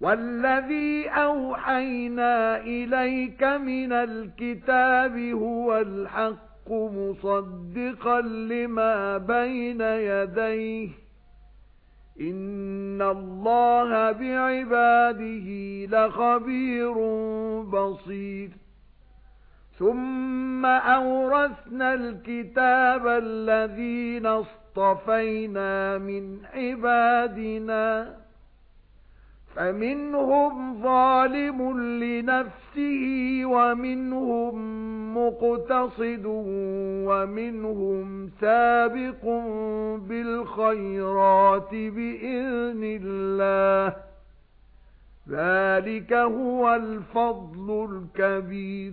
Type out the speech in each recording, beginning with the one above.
وَالَّذِي أَوْحَيْنَا إِلَيْكَ مِنَ الْكِتَابِ هُوَ الْحَقُّ مُصَدِّقًا لِمَا بَيْنَ يَدَيْهِ. إِنَّ اللَّهَ بِعِبَادِهِ لَخَبِيرٌ بَصِيرٌ. ثُمَّ أَوْرَثْنَا الْكِتَابَ الَّذِينَ اصْطَفَيْنَا مِنْ عِبَادِنَا. فَمِنْهُمْ ظَالِمٌ لِنَفْسِهِ وَمِنْهُمْ مُقْتَصِدٌ وَمِنْهُمْ سَابِقٌ بِالْخَيْرَاتِ بِإِذْنِ اللَّهِ. ذَلِكَ هُوَ الْفَضْلُ الْكَبِيرُ.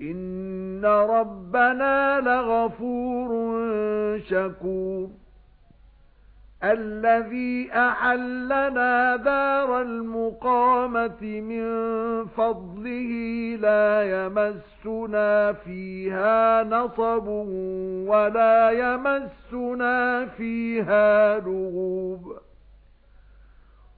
إِنَّ رَبَّنَا لَغَفُورٌ شَكُورٌ. الَّذِي أَحَلَّنَا دَارَ الْمُقَامَةِ مِنْ فَضْلِهِ لَا يَمَسُّنَا فِيهَا نَصَبٌ وَلَا يَمَسُّنَا فِيهَا لُغُوبٌ.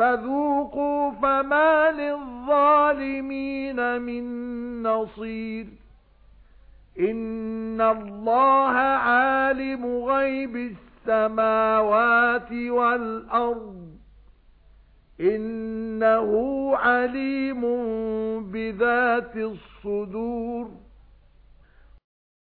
فَذُوقُوا فَمَا لِلظَّالِمِينَ مِن نَّصِيرٍ. إِنَّ اللَّهَ عَالِمُ غَيْبِ السَّمَاوَاتِ وَالْأَرْضِ. إِنَّهُ عَلِيمٌ بِذَاتِ الصُّدُورِ.